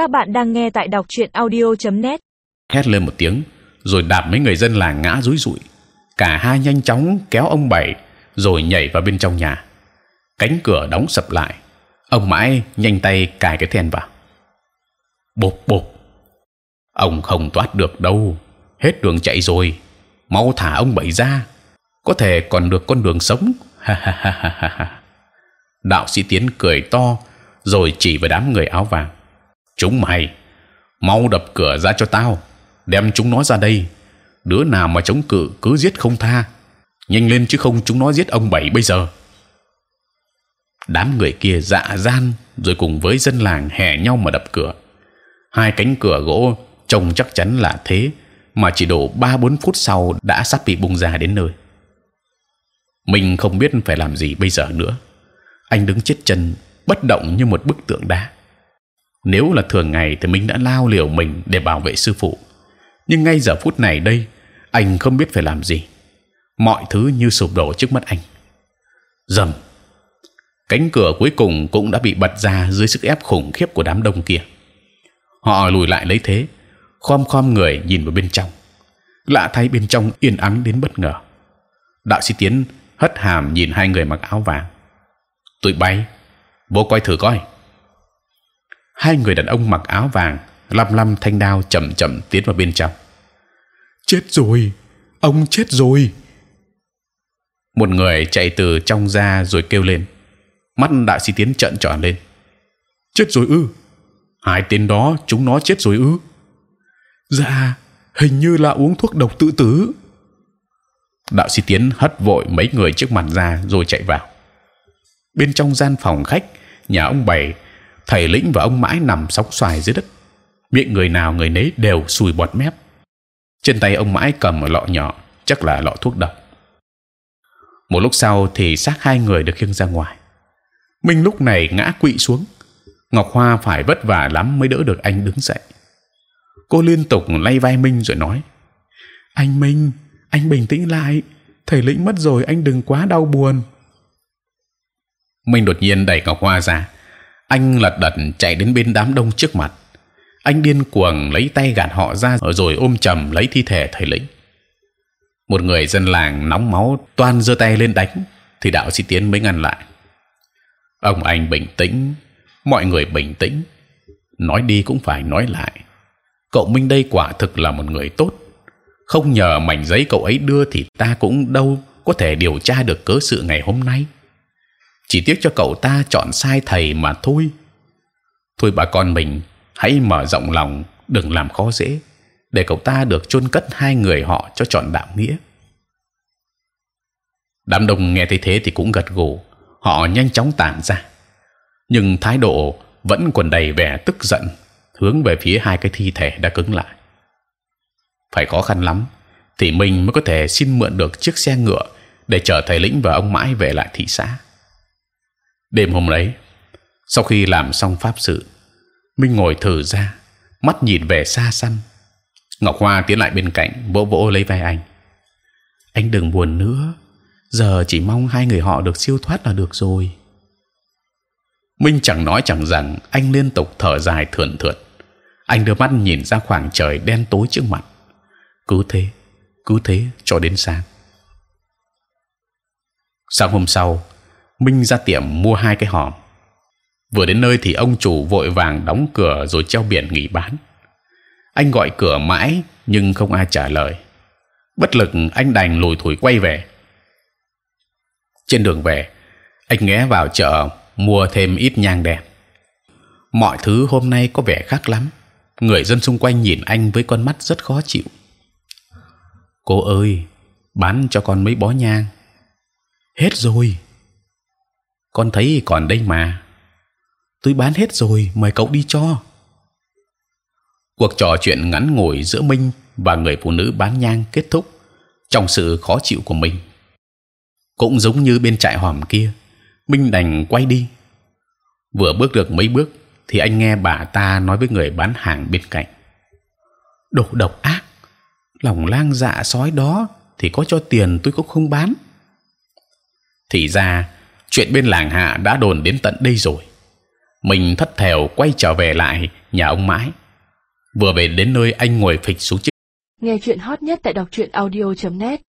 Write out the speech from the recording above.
Các bạn đang nghe tại đọc truyện audio.net. hét lên một tiếng, rồi đạp mấy người dân làng ngã rúi rụi. Cả hai nhanh chóng kéo ông bảy, rồi nhảy vào bên trong nhà. Cánh cửa đóng sập lại. Ông mãi nhanh tay cài cái then vào. Bộp bộp. Ông không thoát được đâu, hết đường chạy rồi. Mau thả ông bảy ra, có thể còn được con đường sống. Ha ha ha ha ha ha. Đạo sĩ tiến cười to, rồi chỉ vào đám người áo vàng. Chúng mày, mau đập cửa ra cho tao, đem chúng nó ra đây. Đứa nào mà chống cự cứ giết không tha. Nhanh lên chứ không chúng nó giết ông bảy bây giờ. Đám người kia dạ gian rồi cùng với dân làng hè nhau mà đập cửa. Hai cánh cửa gỗ trông chắc chắn là thế, mà chỉ độ ba bốn phút sau đã sắp bị bung ra đến nơi. Mình không biết phải làm gì bây giờ nữa. Anh đứng chết chân, bất động như một bức tượng đá. Nếu là thường ngày thì mình đã lao liều mình để bảo vệ sư phụ, nhưng ngay giờ phút này đây, anh không biết phải làm gì. Mọi thứ như sụp đổ trước mắt anh. Dầm, cánh cửa cuối cùng cũng đã bị bật ra dưới sức ép khủng khiếp của đám đông kia. Họ lùi lại lấy thế, khom khom người nhìn vào bên trong. Lạ thay bên trong yên ắng đến bất ngờ. Đạo sĩ tiến hất hàm nhìn hai người mặc áo vàng. Tụi bay, bố coi thử coi. Hai người đàn ông mặc áo vàng lăm lăm thanh đao chậm chậm tiến vào bên trong. Chết rồi, ông chết rồi. Một người chạy từ trong ra rồi kêu lên. Mắt đạo sĩ tiến trợn tròn lên. Chết rồi ư? Hai tên đó chúng nó chết rồi ư? Dạ, hình như là uống thuốc độc tự tử. Đạo sĩ tiến hất vội mấy người trước mặt ra rồi chạy vào. Bên trong gian phòng khách nhà ông bảy, thầy lĩnh và ông mãi nằm sóng xoài dưới đất, miệng người nào người nấy đều sùi bọt mép. Trên tay ông mãi cầm một lọ nhỏ, chắc là lọ thuốc độc. Một lúc sau thì xác hai người được khiêng ra ngoài. Minh lúc này ngã quỵ xuống. Ngọc Hoa phải vất vả lắm mới đỡ được anh đứng dậy. Cô liên tục lay vai Minh rồi nói: Anh Minh, anh bình tĩnh lại. Thầy lĩnh mất rồi, anh đừng quá đau buồn. Minh đột nhiên đẩy Ngọc Hoa ra. Anh lật đật chạy đến bên đám đông trước mặt. Anh điên cuồng lấy tay gạt họ ra rồi ôm chầm lấy thi thể thầy lĩnh. Một người dân làng nóng máu toan giơ tay lên đánh, thì đạo sĩ tiến mới ngăn lại. Ông anh bình tĩnh, mọi người bình tĩnh. Nói đi cũng phải nói lại. Cậu Minh đây quả thực là một người tốt. Không nhờ mảnh giấy cậu ấy đưa thì ta cũng đâu có thể điều tra được cớ sự ngày hôm nay chỉ tiếc cho cậu ta chọn sai thầy mà thôi. Thôi bà con mình hãy mở rộng lòng, đừng làm khó dễ, để cậu ta được chôn cất hai người họ cho chọn đạo nghĩa. Đám đông nghe thấy thế thì cũng gật gù, họ nhanh chóng tản ra, nhưng thái độ vẫn còn đầy vẻ tức giận, hướng về phía hai cái thi thể đã cứng lại. Phải khó khăn lắm thì mình mới có thể xin mượn được chiếc xe ngựa để chở thầy lĩnh và ông mãi về lại thị xã đêm hôm đấy sau khi làm xong pháp sự, minh ngồi thở ra, mắt nhìn về xa xăm. Ngọc hoa tiến lại bên cạnh, vỗ vỗ lấy vai anh. Anh đừng buồn nữa, giờ chỉ mong hai người họ được siêu thoát là được rồi. Minh chẳng nói chẳng rằng, anh liên tục thở dài thườn thượt. Anh đưa mắt nhìn ra khoảng trời đen tối trước mặt. Cứ thế cứ thế cho đến sáng. Sáng hôm sau Minh ra tiệm mua hai cái hòm. Vừa đến nơi thì ông chủ vội vàng đóng cửa rồi treo biển nghỉ bán. Anh gọi cửa mãi nhưng không ai trả lời. Bất lực anh đành lùi thủi quay về. Trên đường về, anh ghé vào chợ mua thêm ít nhang đèn. Mọi thứ hôm nay có vẻ khác lắm. Người dân xung quanh nhìn anh với con mắt rất khó chịu. Cô ơi, bán cho con mấy bó nhang. Hết rồi con thấy còn đây mà. Tôi bán hết rồi, mời cậu đi cho. Cuộc trò chuyện ngắn ngủi giữa minh và người phụ nữ bán nhang kết thúc trong sự khó chịu của mình. Cũng giống như bên trại hòm kia, minh đành quay đi. Vừa bước được mấy bước thì anh nghe bà ta nói với người bán hàng bên cạnh. Đồ độc ác, lòng lang dạ sói đó thì có cho tiền tôi cũng không bán. Thì ra chuyện bên làng hạ đã đồn đến tận đây rồi. Mình thất thèo quay trở về lại nhà ông mãi. Vừa về đến nơi anh ngồi phịch xuống chiếc Nghe chuyện hot nhất tại đọc truyện audio.net